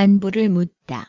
안부를 묻다.